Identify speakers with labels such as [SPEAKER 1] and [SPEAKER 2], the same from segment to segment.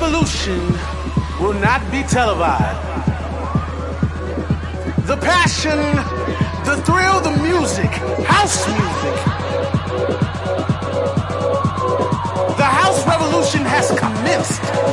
[SPEAKER 1] Revolution will not be televised. The passion, the thrill, the music, house music. The house revolution has commenced.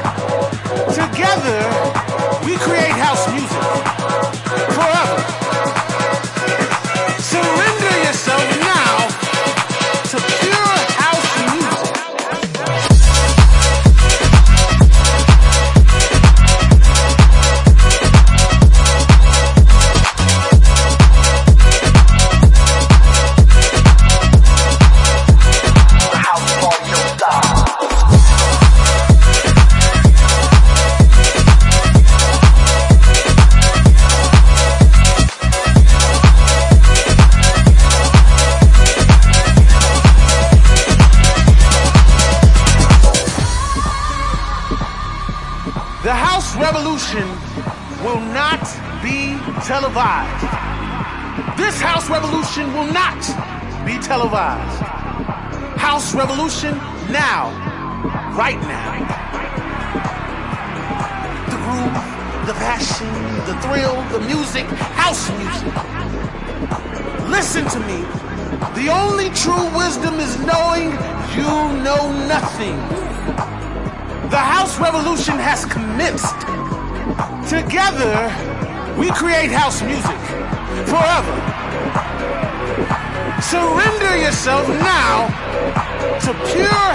[SPEAKER 1] Revolution will not be televised. This house revolution will not be televised. House revolution now, right now. The groove, the passion, the thrill, the music, house music. Listen to me. The only true wisdom is knowing you know nothing. The house revolution has commenced. Together, we create house music forever. Surrender yourself now to pure